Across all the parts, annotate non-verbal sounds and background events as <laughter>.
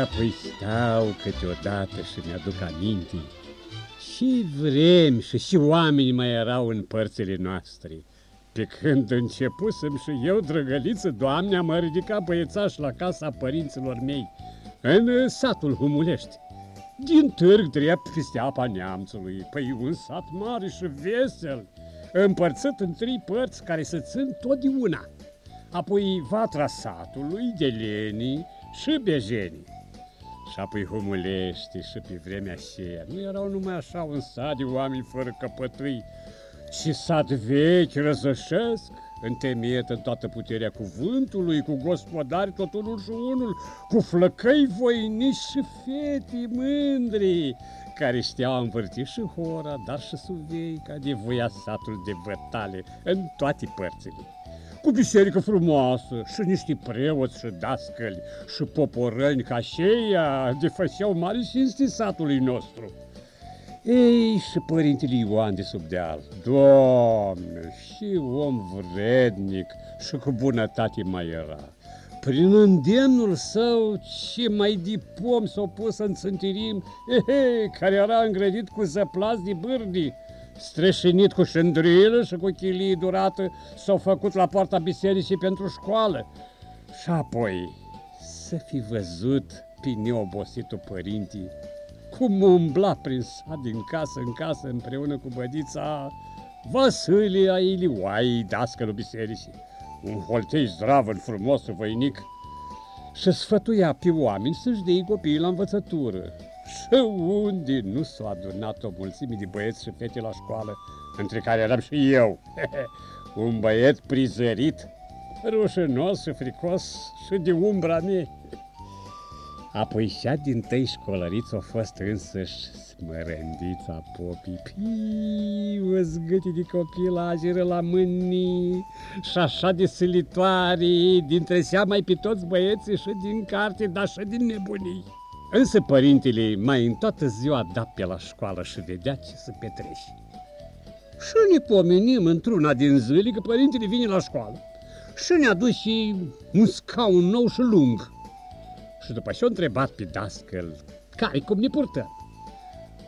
apoi stau câteodată și mi-aduc aminte. Și vrem și și oamenii mai erau în părțile noastre. Pe când începusem și eu, drăgăliță, doamne, am ridicat băiețaș la casa părinților mei, în satul Humulești. Din târg drept peste apa neamțului, păi un sat mare și vesel, împărțit în trei părți care se țin tot de una. Apoi vatra satului, de lenii și bejenii. Și apoi Humulești și pe vremea aceea. Nu erau numai așa un sat de oameni fără căpătâi, și sat vechi răzășesc, întemeiet în toată puterea cuvântului, cu gospodari tot unul și unul, cu flăcăi voinici și fete mândri, care știau învârti și hora, dar și suveica de voia satul de vătale în toate părțile. Cu biserică frumoasă și niște preoți și dascăli și poporăni ca aceia de făceau mari cinsti satului nostru. Ei, și părintele Ioan de sub deal, Doamne, și om vrednic și cu bunătate mai era. Prin îndemnul său, ce mai de pom s-a pus în țântirim, ehe, care era îngrădit cu zăplați de bârdi, streșinit cu șândrilă și cu chilii durată, s-au făcut la poarta bisericii pentru școală. Și apoi să fi văzut pe neobositul părintii cum umbla prin sat din casă în casă împreună cu bădița Vasilia Ilioai, dascălul bisericii, un holtei zdravăn, frumos, voinic, și sfătuia pe oameni să-și dea copiii la învățătură. Și unde nu s-a adunat o mulțime de băieți și fete la școală, între care eram și eu, <laughs> un băiet prizărit, rușinos și fricos și de umbra mea. Apoi cea din tăi școlăriți a fost însăși smărândița popii. Piu, zgâte de copilajere la mâini și așa de silitoare, dintre cea mai pe toți băieții și din carte, dar și din nebunii. Însă părintele mai în toată ziua da pe la școală și vedea ce să petreci. Și ne pomenim într-una din zile că părintele vine la școală și ne aduce un scaun nou și lung și după ce o întrebat pe dascăl care cum ne purtăm,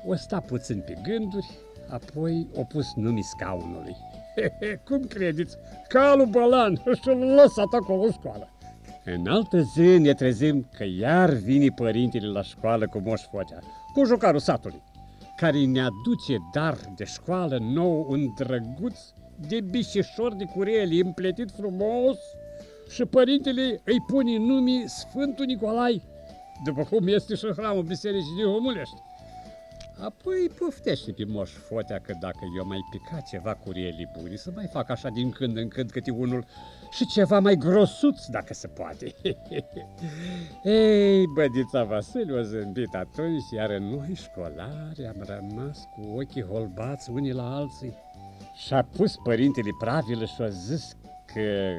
o sta puțin pe gânduri, apoi o pus numii scaunului. cum credeți? Calul Bălan și-l lăsat acolo în școală. În altă zi ne trezim că iar vine părintele la școală cu Moș Fotea, cu jucarul satului, care ne aduce dar de școală nou un drăguț de bișișor de cureli împletit frumos și părintele îi pune numii Sfântul Nicolai, după cum este și hramul bisericii din Homulești. Apoi poftește pe moș Fotea că dacă eu mai pica ceva cu rielii buni, să mai fac așa din când în când câte unul și ceva mai grosuț, dacă se poate. <laughs> Ei, bădița Vasile o zâmbit atunci, iar noi școlari am rămas cu ochii holbați unii la alții. Și-a pus părintele pravilă și a zis că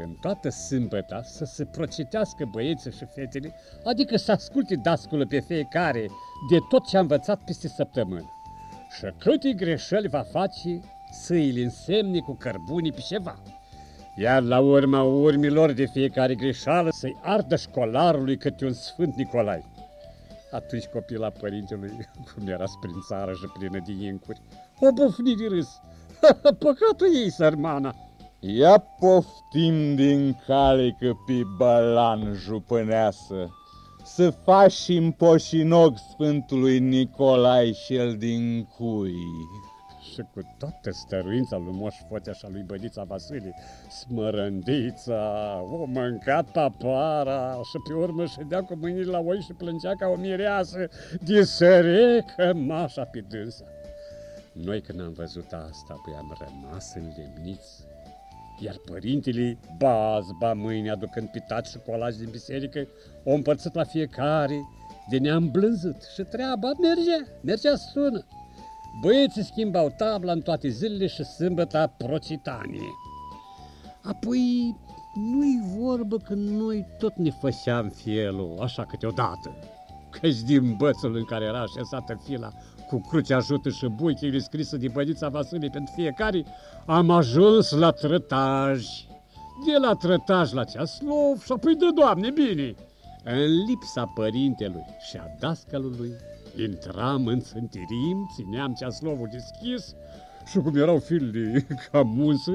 în toată sâmbăta să se procitească băieții și fetele, adică să asculte dasculă pe fiecare de tot ce a învățat peste săptămână. Și câte greșeli va face să îi însemne cu cărbunii pe ceva. Iar la urma urmilor de fiecare greșeală să-i ardă școlarului câte un Sfânt Nicolai. Atunci copila părintelui, <laughs> cum era prin țară și plină de incuri, o bufni de râs. <laughs> Păcatul ei, sărmana! Ia poftim din cale că pe balan jupâneasă, Să faci și în poșinog Sfântului Nicolai și el din cui. Și cu toată stăruința lui Moș Fotea și a lui Bădița Vasile, smărândița, o mâncat papara și pe urmă ședea cu mâinile la oi și plângea ca o mireasă de sărecă mașa pe dânsa. Noi când am văzut asta, păi am rămas lemniți iar părintele, baz, ba mâine, aducând pitat și colaj din biserică, o împărțit la fiecare, de ne-am blânzit și treaba mergea, mergea sună. Băieții schimbau tabla în toate zilele și sâmbăta procitanie. Apoi nu-i vorbă că noi tot ne făceam fielul, așa câteodată, căci din bățul în care era așezată fila cu crucea ajută și buichile scrisă de bădița Vasile pentru fiecare, am ajuns la trătaj. De la trătaj la ceaslov și apoi de Doamne, bine! în lipsa părintelui și a dascălului, intram în țântirim, țineam ceaslovul deschis și cum erau filii <laughs> ca musă,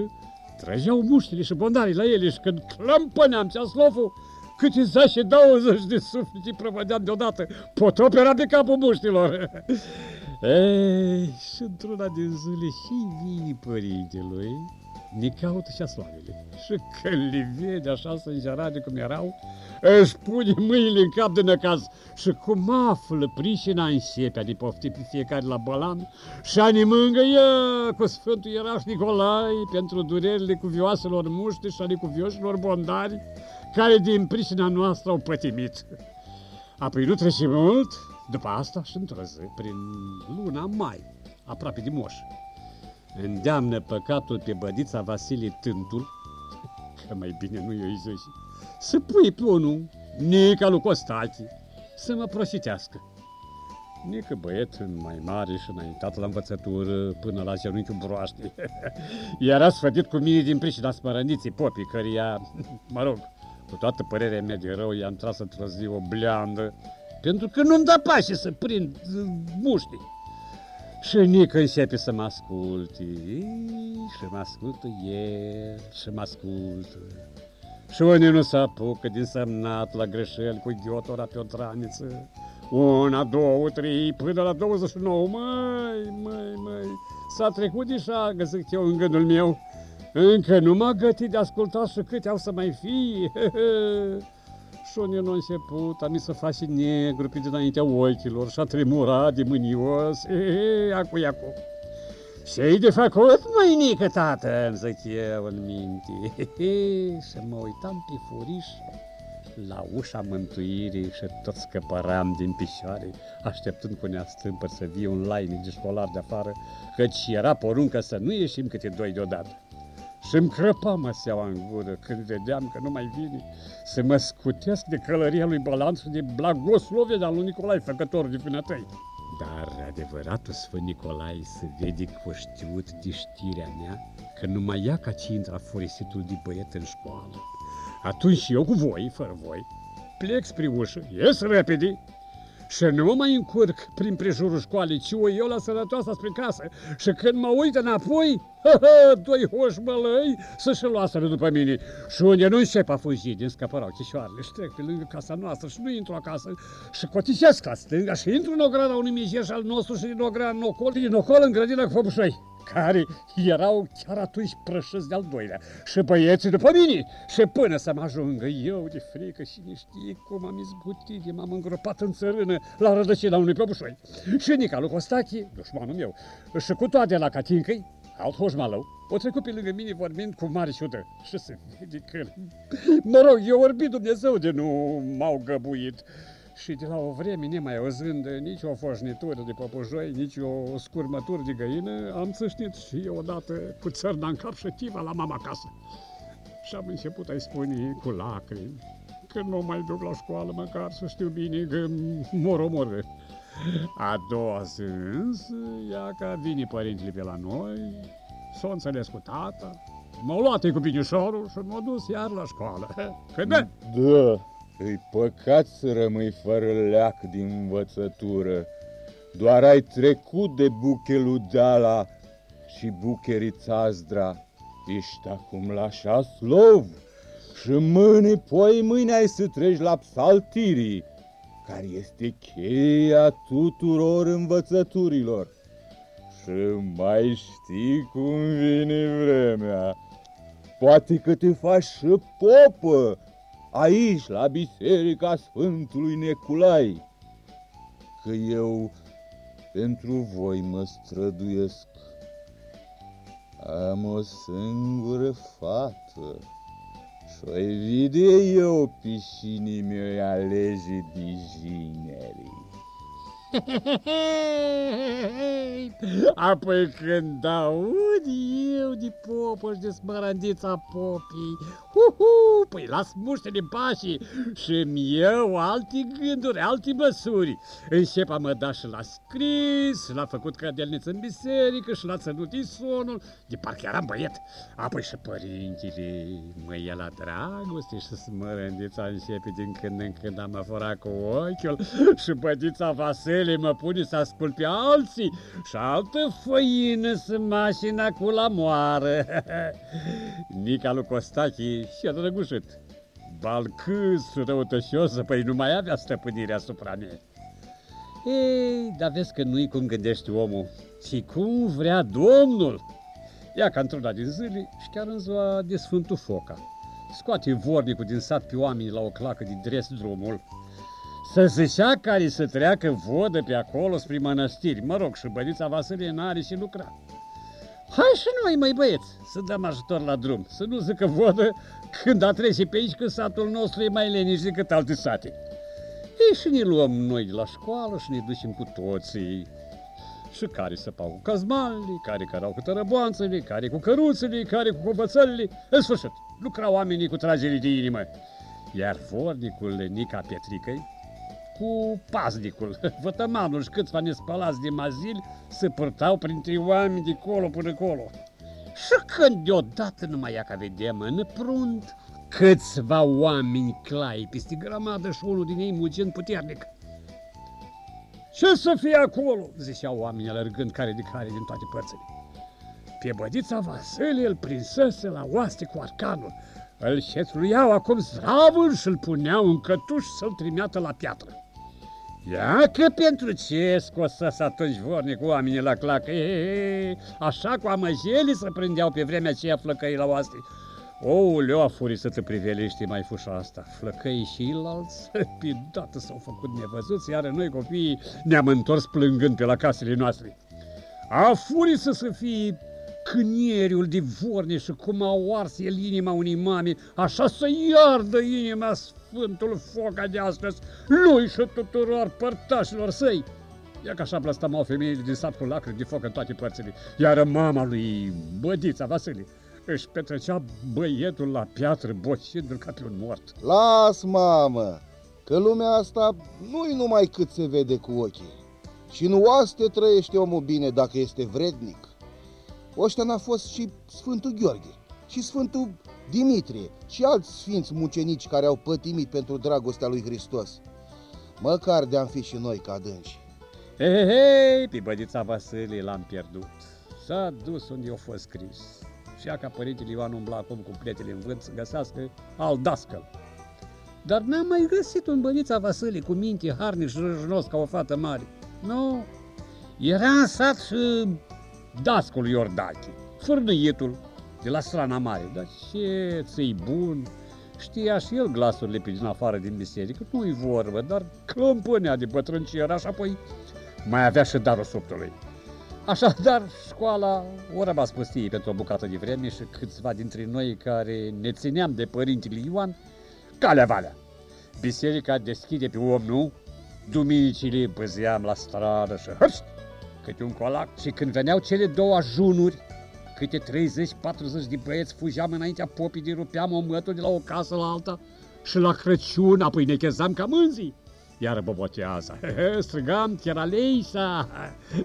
trăgeau muștile și bondarii la ele și când clămpăneam ceaslovul, câte și 20 de suflete prăvădeam deodată, potop era de capul muștilor. <laughs> Ei, și într-una din zile și vine părintelui, ne caută și soarele. Și când le vede așa sângerate cum erau, își pune mâinile în cap de năcaz și cum află pricina începea de pofti pe fiecare la balan și ani mângâie cu Sfântul Ieraș Nicolai pentru durerile cuvioaselor muște și ale cuvioșilor bondari care din pricina noastră au pătimit. Apoi nu trece mult, după asta și într-o zi, prin luna mai, aproape de moș, îndeamnă păcatul pe bădița Vasile Tântul, că mai bine nu i-o zici, să pui pe unul, Nica lui Costache, să mă prositească. Nică băiet mai mare și înaintat la învățătură până la genunchiul broaște. <laughs> Era sfătit cu mine din pricina spărăniții popii, căreia, <laughs> mă rog, cu toată părerea mea de rău, i-am tras într-o zi o bleandă, pentru că nu-mi da pașe să prind muștii. Și Nică începe să mă asculte, și mă ascultă el, și mă ascultă. Și unii nu se apucă din semnat la greșeli cu ghiotora pe o traniță. Una, două, trei, până la 29, măi, măi, măi, s-a trecut de șagă, zic eu în gândul meu. Încă nu m-a gătit de ascultat și câte au să mai fie. <laughs> și unii nu început, a mi să faci negru pe dinaintea ochilor și a tremurat de mânios. E, acu, acu. Ce-i de făcut, măinică, tată, îmi zic eu în minte. și mă uitam pe furiș la ușa mântuirii și tot scăpăram din pișoare, așteptând cu neastâmpăr să vie un lainic de școlar de afară, căci era poruncă să nu ieșim câte doi deodată. Și-mi crăpa măseaua în gură când vedeam că nu mai vine să mă scutesc de călăria lui Balanț și de blagoslovia de-al lui Nicolae, făcător de vânătăi. Dar adevăratul Sfânt Nicolae se vede că știut de știrea mea că numai ea ca ce intra forisitul de băiet în școală. Atunci eu cu voi, fără voi, plec spre ușă, ies repede și nu mă mai încurc prin prejurul școalei, ci o eu la sănătoasa spre casă. Și când mă uit înapoi, <laughs> ha, ha, doi hoși mălăi să-și luaseră după mine. Și unde nu încep a fugi din scăpărau chișoarele și trec pe lângă casa noastră și nu intru acasă și cotisesc la stânga și intru în ograda unui mijer al nostru și din ograda în ocol, din ocol în grădina cu făbușoi care erau chiar atunci prășăți de-al doilea. Și băieții după mine și până să mă ajungă eu de frică și nu știi cum am izbutit, m-am îngropat în țărână la rădăcina unui păbușoi. Și Nica lui Costache, dușmanul meu, și cu toate la Catincăi, alt hoșmalău, o trecut pe lângă mine vorbind cu mare ciudă. Și se vede că, mă rog, eu orbi Dumnezeu de nu m-au găbuit și de la o vreme, nemai auzând nici o foșnitură de păpujoi, nici o scurmătură de găină, am țâșnit și eu odată cu țărna în cap și tiva la mama acasă. Și am început a-i spune cu lacrimi că nu mai duc la școală măcar să știu bine că mor omoră. A doua zi însă, ea ca vine părintele pe la noi, s-o înțeles cu tata, m-au luat cu binișorul și m-au dus iar la școală. <laughs> Că da? Da. Îi păcat să rămâi fără leac din învățătură. Doar ai trecut de buchelul Deala și bucherița Azdra. Ești acum la șaslov și mâine, poi mâine ai să treci la psaltirii, care este cheia tuturor învățăturilor. Și mai știi cum vine vremea. Poate că te faci și popă aici, la biserica Sfântului Neculai, că eu pentru voi mă străduiesc. Am o singură fată și o vede eu pișinii mei alege de jinerii. Apoi când aud eu de popă și de smărandița popii, Uhu, păi las muștele pașii și eu alte gânduri, alte măsuri. Începa mă da și l-a scris, și l-a făcut cadelniță în biserică, și l-a ținut sonul, de parcă eram băiet. Apoi și părintele mă ia la dragoste și smărândița începe din când în când am afurat cu ochiul și bădița Vasile mă pune să ascult pe alții și altă făină să mașina cu la moară. <laughs> Nica lui Costache și-a drăgușit. Balcâs răutășios, păi nu mai avea stăpânire asupra mea. Ei, dar vezi că nu-i cum gândește omul, ci cum vrea Domnul. Ia ca într-una din zile și chiar în ziua de Sfântul Foca. Scoate vornicul din sat pe oameni la o clacă de dres drumul. Să zicea care să treacă vodă pe acolo spre mănăstiri. Mă rog, și bădița Vasilie n-are și lucra. Hai și noi, mai băieți, să dăm ajutor la drum, să nu zică vodă când a trece pe aici că satul nostru e mai leniș decât alte sate. Ei, și ne luăm noi de la școală și ne ducem cu toții. Și care săpau cu cazmalele, care cărau cu tărăboanțele, care cu căruțele, care cu cobățările. În sfârșit, lucrau oamenii cu tragere de inimă. Iar vornicul Nica Petricăi, cu paznicul, <laughs> vătămanul și câțiva nespălați de mazil se părtau printre oameni de colo până colo. Și când deodată numai ia ca vedem în prunt câțiva oameni clai peste grămadă și unul din ei mugind puternic. Ce să fie acolo? ziceau oamenii alergând care de care din toate părțile. Pe bădița Vasile îl prinsese la oaste cu arcanul. Îl șetruiau acum zdravul și îl puneau în cătuș să-l trimeată la piatră. Ia că pentru ce scosăs atunci vornic oamenii la clacă, e, așa cu amăjeli să prindeau pe vremea aceea flăcăi la oaste. Ouleu, a furii să te privelești mai fușa asta. Flăcăii și ilalți, <laughs> pe dată s-au făcut nevăzuți, iar noi copiii ne-am întors plângând pe la casele noastre. A furii să să fie cânieriul de vorne și cum a ars el inima unei mame, așa să iardă inima Sfântul Foca de astăzi, lui și tuturor părtașilor săi. Ia că așa blăstămau femeile din sat cu lacrimi de foc în toate părțile, iar mama lui Bădița Vasile își petrecea băietul la piatră, bocindu-l ca pe un mort. Las, mamă, că lumea asta nu-i numai cât se vede cu ochii. Și nu oaste trăiește omul bine dacă este vrednic. Ăștia n-a fost și Sfântul Gheorghe, și Sfântul Dimitrie, și alți sfinți mucenici care au pătimit pentru dragostea lui Hristos. Măcar de-am fi și noi ca dânsi. Hei, hei, pe bădița Vasile l-am pierdut. S-a dus unde a fost scris. Și ca părintele Ioan umbla acum cu pletele în vânt să găsească al dascăl. Dar n-am mai găsit un bănița Vasile cu minte harnic și răjnos ca o fată mare. Nu, era în sat și dascul Iordache, fârnăietul de la strana mare. Dar ce ți bun, știa și el glasurile pe din afară din biserică, nu-i vorbă, dar clămpânea de bătrâncie era și apoi mai avea și darul subtului. Așadar, școala o rămas pustie pentru o bucată de vreme și câțiva dintre noi care ne țineam de părintele Ioan, calea valea. Biserica deschide pe om, nu? Duminicile băzeam la stradă și hăpst, câte un colac și când veneau cele două ajunuri, câte 30-40 de băieți fugeam înaintea popii de rupeam o mătul de la o casă la alta și la Crăciun apoi ne chezam ca mânzii iar bobotează. <laughs> Strigam Cheraleisa,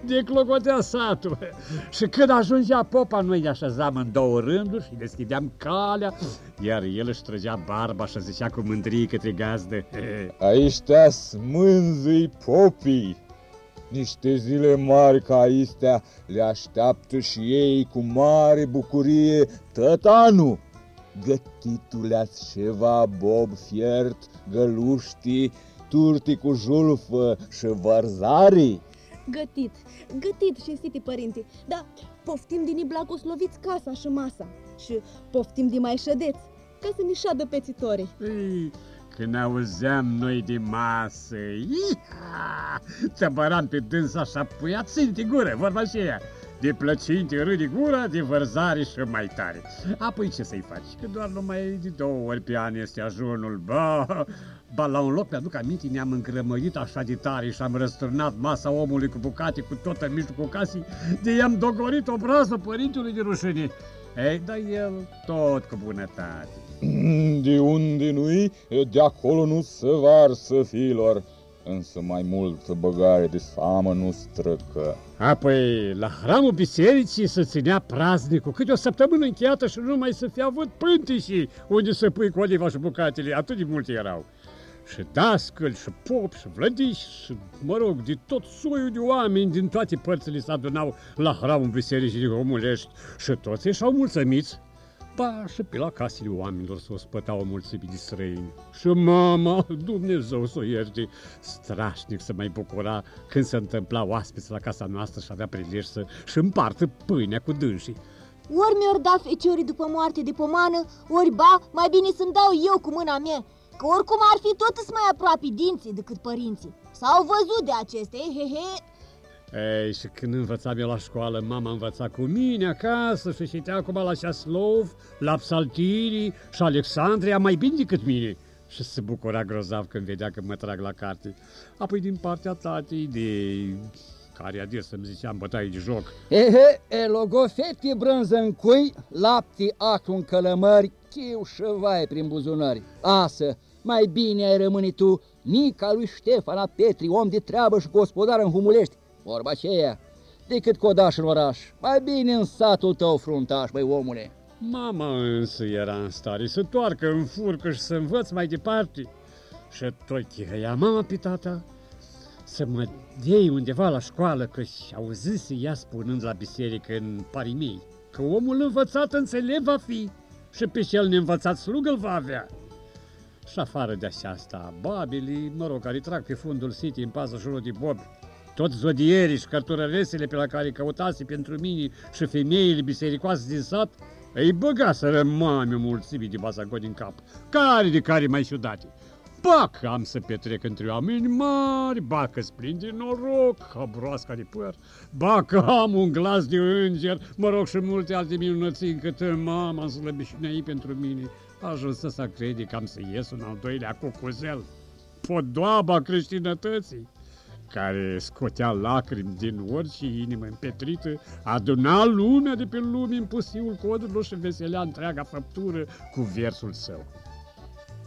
de clocotea satul. Și când ajungea popa, noi ne așezam în două rânduri și deschideam calea, iar el își trăgea barba și zicea cu mândrie către gazdă. <laughs> Aici mânzii popii. Niște zile mari ca astea le așteaptă și ei cu mare bucurie tot anul. Gătituleați ceva bob fiert, găluștii, turti cu julfă și vărzarii? Gătit, gătit, cinstite părinte, dar poftim din blagosloviți casa și masa și poftim din mai șădeți, ca să ne șadă pețitorii. Ei, când auzeam noi de masă, tăbăram pe dânsa așa puia ținti gură, vorba aceea. De plăcinte râde gura, de vărzare și mai tare. Apoi ce să-i faci? Că doar numai de două ori pe an este ajunul. Ba, Ba, la un loc, mi-aduc aminte, ne-am îngrămărit așa de tare și am răsturnat masa omului cu bucate cu tot în mijlocul casei, de i-am dogorit obrazul părintelui de rușine. Ei, dar el tot cu bunătate. De unde nu-i, de acolo nu se varsă fiilor, însă mai mult băgare de seamă nu străcă. Apoi, la hramul bisericii se ținea praznicul, câte o săptămână încheiată și nu mai să fie avut pântișii unde să pui cu oliva și bucatele, atât de multe erau. Și dascăli, și pop, și vlădiși, și, mă rog, de tot soiul de oameni din toate părțile se adunau la hramul bisericii de Romulești și toți ești mulțumiți Ba, și pe la casele oamenilor s-o spătau o mulțime de străini. Și mama, Dumnezeu să o ierte, strașnic să mai bucura când se întâmpla oaspeți la casa noastră și avea prilej să și împartă pâinea cu dânsii. Ori mi-or da feciorii după moarte de pomană, ori ba, mai bine să-mi dau eu cu mâna mea, că oricum ar fi tot mai aproape dinții decât părinții. S-au văzut de aceste, he, he, ei, și când învățam eu la școală, mama învăța cu mine acasă și citea acum la Șaslov, la Psaltirii și Alexandria mai bine decât mine. Și se bucura grozav când vedea că mă trag la carte. Apoi din partea tatei de care adir să-mi ziceam bătaie de joc. Ehe, e logofete brânză în cui, lapte acru în călămări, chiu și vai prin buzunări. Asă, mai bine ai rămâne tu, Nica lui Ștefana Petri, om de treabă și gospodar în Humulești, vorba aceea, decât codaș în oraș. Mai bine în satul tău fruntaș, băi omule. Mama însă era în stare să toarcă în furcă și să învăț mai departe. Și tot chihăia mama pe tata să mă dei undeva la școală, că și auzise ea spunând la biserică în parii mei, că omul învățat înțeleg va fi și pe cel neînvățat slug îl va avea. Și afară de aceasta, babilii, mă rog, care trag pe fundul City în pază jurul de bob, toți zodierii și cărturăresele pe la care căutase pentru mine și femeile bisericoase din sat, îi băga să rămame mulțimi de bazago din cap, care de care mai ciudate. Ba că am să petrec între oameni mari, ba că plin de noroc, ca broasca de păr, ba că am un glas de înger, mă rog și multe alte minunății încât mama slăbișinea ei pentru mine. Ajuns să crede că am să ies un al doilea cucuzel. Podoaba creștinătății care scotea lacrimi din orice inimă împetrită, aduna lumea de pe lume în pusiul codurilor și veselea întreaga făptură cu versul său.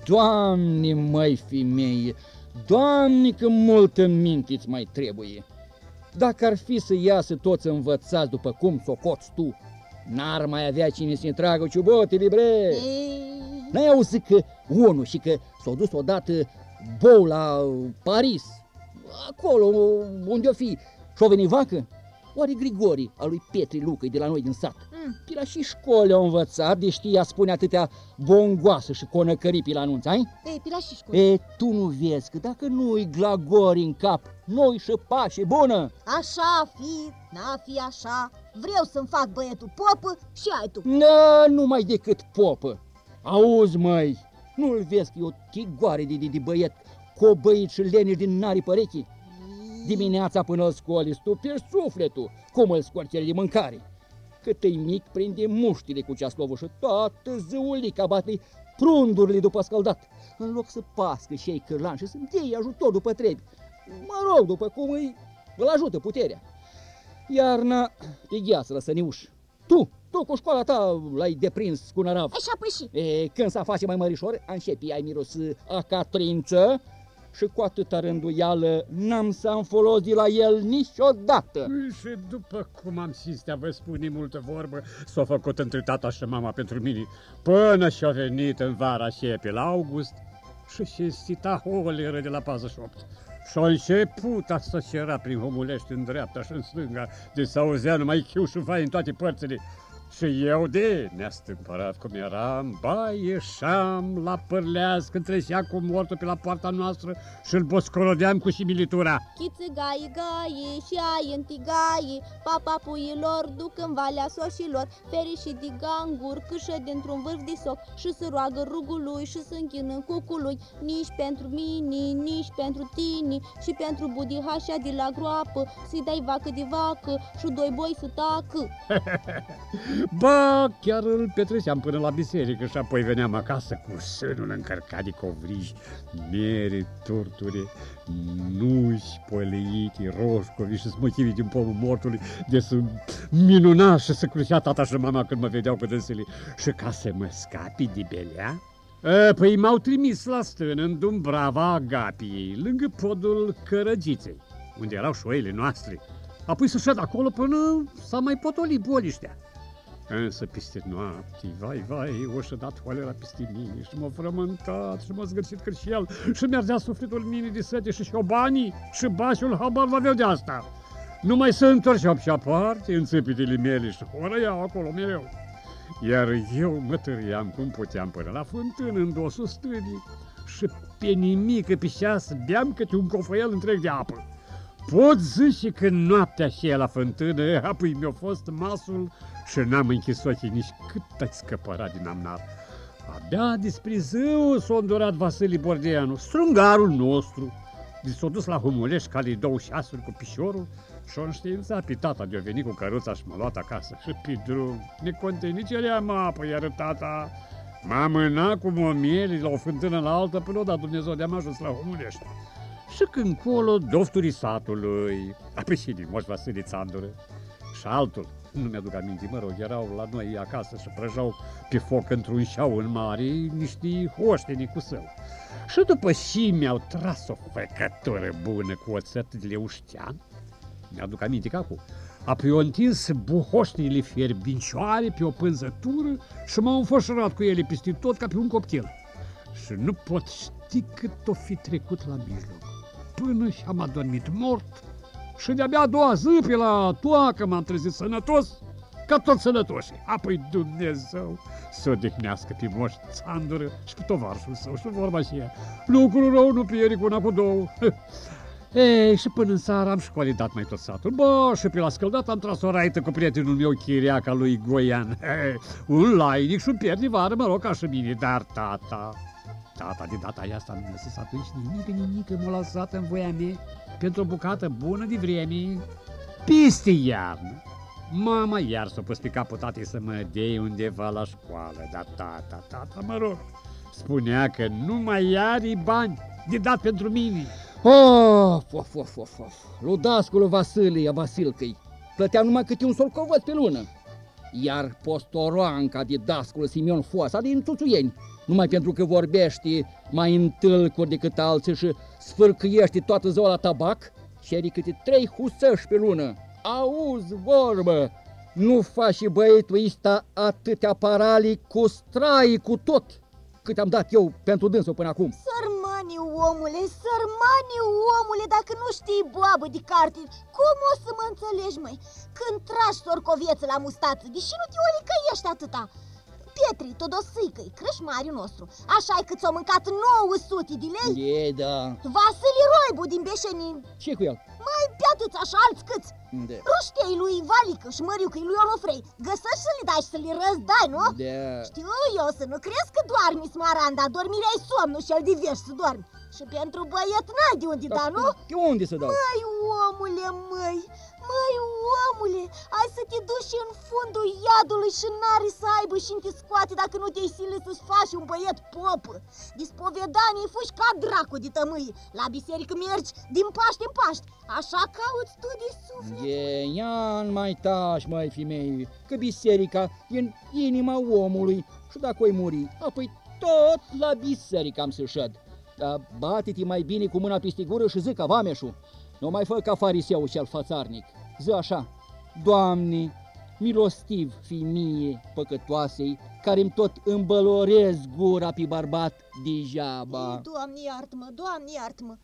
Doamne, măi, femeie, Doamne, că multă minte îți mai trebuie! Dacă ar fi să iasă toți învățați după cum socoți tu, n-ar mai avea cine să-i tragă ciubotele, bre! N-ai auzit că unul și că s-a dus odată bou la Paris, acolo unde o fi. Și-o veni vacă? Oare Grigori, al lui Petri Lucăi de la noi din sat? Mm. Pe la și școli au învățat, de știa spune atâtea bongoasă și conăcării pe la anunț, ai? Ei, pe la și școli. E, tu nu vezi că dacă nu-i glagori în cap, noi și pașe bună. Așa fi, n-a fi așa, vreau să-mi fac băietul popă și ai tu. Nu, numai decât popă. Auzi, măi, nu-l vezi că e o tigoare de, de, de băiet cobăit și leniși din nari părechi. Dimineața până îl scoli, stupi sufletul, cum îl scoarți de mâncare. Cât e mic, prinde muștile cu ceaslovul și toată zăulica bate prundurile după scăldat, în loc să pască și ei cârlan și să-mi iei ajutor după trebi. Mă rog, după cum îi, îl ajută puterea. Iarna te gheață la săniuș. Tu, tu cu școala ta l-ai deprins cu nărav. Așa păi și. E, când s-a face mai mărișor, începi ai miros a catrință și cu atâta rânduială n-am să-mi folos de la el niciodată. Și după cum am te vă spune multă vorbă, s-a făcut între tata și mama pentru mine, până și-a venit în vara și pe la august și și stita holeră de la 48. Și-a început a cera prin homulești în dreapta și în stânga, de s auzea numai chiu și vai în toate părțile. Și eu de neastâmpărat cum eram, ba, ieșeam la părleaz când trecea cu mortul pe la poarta noastră și îl boscorodeam cu similitura. Chiță gai gai și ai întigai, papa puilor duc în valea soșilor, și de gangur, câșă dintr-un vârf de soc și se roagă rugului și se închină cucului, nici pentru mine, nici pentru tine și pentru budihașa de la groapă, să-i dai vacă de vacă și doi boi să tacă. <laughs> Ba, chiar îl petreceam până la biserică și apoi veneam acasă cu sânul încărcat de covriji, mere, torture, nuși păleite, roșcovi și smochivi din pomul mortului, de să minuna și să crucea tata și mama când mă vedeau cu dânsele. Și ca să mă scapi de belea, E, Păi m-au trimis la stână în Dumbrava Agapiei, lângă podul Cărăgiței, unde erau șoile noastre. Apoi să șed acolo până s-a mai potolit boliștea. Însă peste noapte, vai, vai, o și dat holera peste mine și m-a frământat și m-a zgârșit cârșel și mi-ardea sufletul mine de sete și și-o banii și bașul habar va de asta. Numai să întorceau și aparte în țepitele mele și horăiau acolo mereu. Iar eu mă tăriam cum puteam până la fântână în dosul stârii și pe nimic, pe ceas, beam câte un cofăiel întreg de apă. Pot zice că noaptea și la fântână, apoi mi-a fost masul și n-am închis ochii nici cât ați scăpărat din amnar. Abia despre zău s-a îndurat Vasile Bordeanu, strungarul nostru. De s-a dus la Humulești ca de două șasuri cu pișorul și-o înștiințat pe tata de-a venit cu căruța și m-a luat acasă. Și pe drum, neconteniți ceream apă, iar tata m-a mânat cu momieli la o fântână la altă până o dat Dumnezeu de-am ajuns la Humulești. Și când colo, dofturii satului, apoi și din Moș Vasile Țandură și altul, nu mi-aduc aminte, mă rog, erau la noi acasă și prăjau pe foc într-un șau în mare niște hoșteni cu său. Și după și mi-au tras o făcătură bună cu oțet de leuștean, mi-aduc aminte ca acum, apoi au întins buhoșnile fierbincioare pe o pânzătură și m-au înfășurat cu ele peste tot ca pe un copil. Și nu pot ști cât o fi trecut la mijloc, până și am adormit mort și de-abia a doua zi pe la toacă m-am trezit sănătos, ca toți sănătoși. Apoi Dumnezeu să odihnească pe moș Țandură și pe tovarșul său și vorba și ea. Lucru rău nu pieri cu una cu două. Ei, și până în seara am școlidat mai tot satul. Bă, și pe la scăldat am tras o raită cu prietenul meu chiriaca lui Goian. <laughs> Ei, un lainic și un pierd de vară, mă rog, ca și mine, dar tata... Tata de data asta nu mi-a lăsat atunci nimic, nimic, m-a lăsat în voia mea pentru o bucată bună de vreme, peste iarnă. Mama iar s-a pus pe capul tatei să mă dea undeva la școală, dar tata, tata, mă rog, spunea că nu mai are bani de dat pentru mine. Of, of, of, of, of. Ludascul Vasilia Vasilcăi plătea numai câte un solcovăț pe lună. Iar postoroanca de dascul Simion Foasa din Tuțuieni, numai pentru că vorbește mai în tâlcuri decât alții și sfârcăiește toată ziua la tabac, ceri câte trei husăși pe lună. Auzi vorbă, nu faci și băietul ăsta atâtea paralii cu strai cu tot, cât am dat eu pentru dânsul până acum. Sărmani omule, sărmani omule, dacă nu știi boabă de carte, cum o să mă înțelegi, măi? Când tragi sorcovieță la mustață, deși nu te olicăiești atâta. Pietri, Todosâică-i, crășmariul nostru, așa ai cât s-o mâncat 900 de lei? E, da. Vasile Roibu din Beșenin, ce cu el? mai pe atâți așa alți câți? De. Ruștei lui Valică și Măriucă lui Onofrei, găsești să le dai și să le răzdai, nu? Da. Știu eu să nu crezi că doarmi smaranda, dormirea ai somnul și el divești să dormi. Și pentru băiet n-ai de unde da, nu? De unde să dau? Măi, omule, măi, măi, omule, ai să te duci în fundul iadului și n-are să aibă și te scoate dacă nu te-ai sile să-ți faci un băiet popă. Dispovedanii fugi ca dracu de tămâi. La biserică mergi din Paște în Paște. Așa cauți tu de suflet. E, ia mai tași, mai femei, că biserica e în inima omului și dacă o muri, apoi tot la biserică am să șed. Dar bate-te mai bine cu mâna peste gură și zi ca vameșul. Nu mai fă ca fariseu și al fațarnic. Zi așa, Doamne, milostiv fi mie păcătoasei, care-mi tot îmbălorez gura pe barbat degeaba. Doamne iartă-mă, Doamne iartă-mă.